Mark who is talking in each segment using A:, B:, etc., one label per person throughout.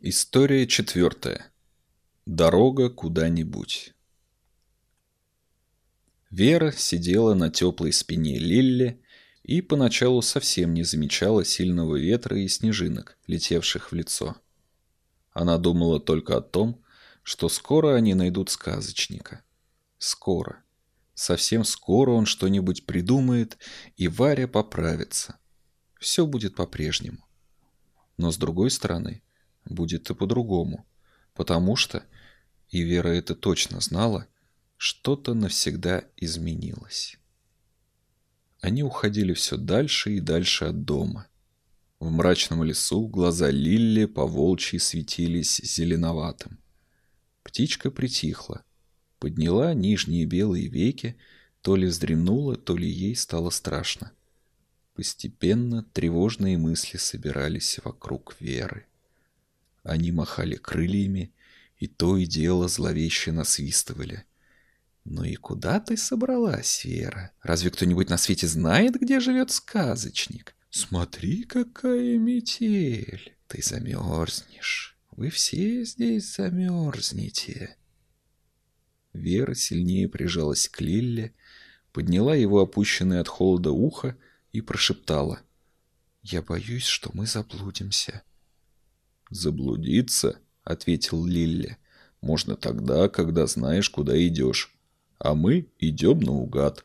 A: История четвертая. Дорога куда-нибудь. Вера сидела на теплой спине Лилли и поначалу совсем не замечала сильного ветра и снежинок, летевших в лицо. Она думала только о том, что скоро они найдут сказочника. Скоро. Совсем скоро он что-нибудь придумает, и Варя поправится. Все будет по-прежнему. Но с другой стороны, будет и по-другому. Потому что, и Вера это точно знала, что-то навсегда изменилось. Они уходили все дальше и дальше от дома. В мрачном лесу глаза Лилли по волчьи светились зеленоватым. Птичка притихла, подняла нижние белые веки, то ли вздремнула, то ли ей стало страшно. Постепенно тревожные мысли собирались вокруг Веры. Они махали крыльями и то и дело зловеще насвистывали. «Ну и куда ты собралась, Вера? Разве кто-нибудь на свете знает, где живет сказочник? Смотри, какая метель! Ты замерзнешь. Вы все здесь замерзнете». Вера сильнее прижалась к Лилле, подняла его опущенное от холода ухо и прошептала. «Я боюсь, что мы заблудимся».
B: «Заблудиться?» — ответил Лилли. «Можно тогда, когда знаешь, куда идешь. А мы идем наугад».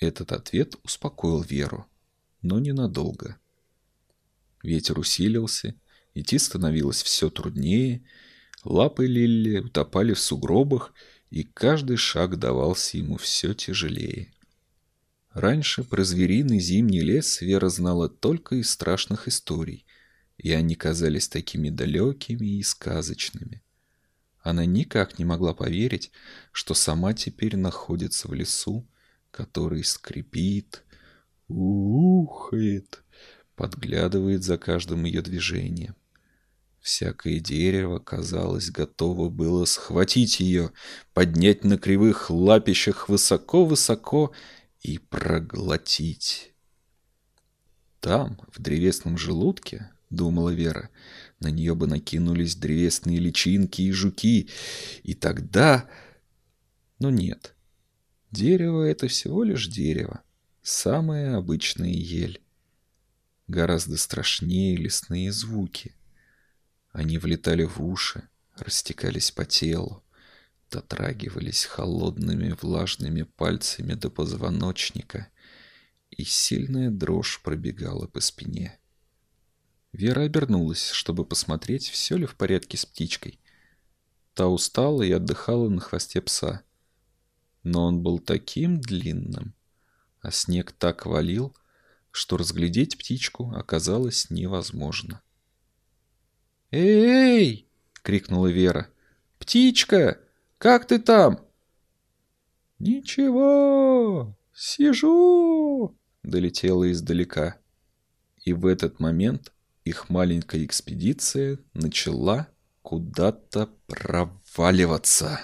A: Этот ответ успокоил Веру, но ненадолго. Ветер усилился, идти становилось все труднее, лапы Лилли утопали в сугробах, и каждый шаг давался ему все тяжелее. Раньше про звериный зимний лес Вера знала только из страшных историй — и они казались такими далекими и сказочными. Она никак не могла поверить, что сама теперь находится в лесу, который скрипит, ухает, подглядывает за каждым ее движением. Всякое дерево, казалось, готово было схватить ее, поднять на кривых лапищах высоко-высоко и проглотить. Там, в древесном желудке, — думала Вера. На нее бы накинулись древесные личинки и жуки. И тогда... Но нет. Дерево — это всего лишь дерево. Самая обычная ель. Гораздо страшнее лесные звуки. Они влетали в уши, растекались по телу, дотрагивались холодными влажными пальцами до позвоночника, и сильная дрожь пробегала по спине. Вера обернулась, чтобы посмотреть, все ли в порядке с птичкой. Та устала и отдыхала на хвосте пса. Но он был таким длинным, а снег так валил, что разглядеть птичку оказалось невозможно. «Эй!» — крикнула Вера. «Птичка! Как ты там?» «Ничего, сижу!» — долетело издалека. И в этот момент их маленькая экспедиция начала куда-то проваливаться.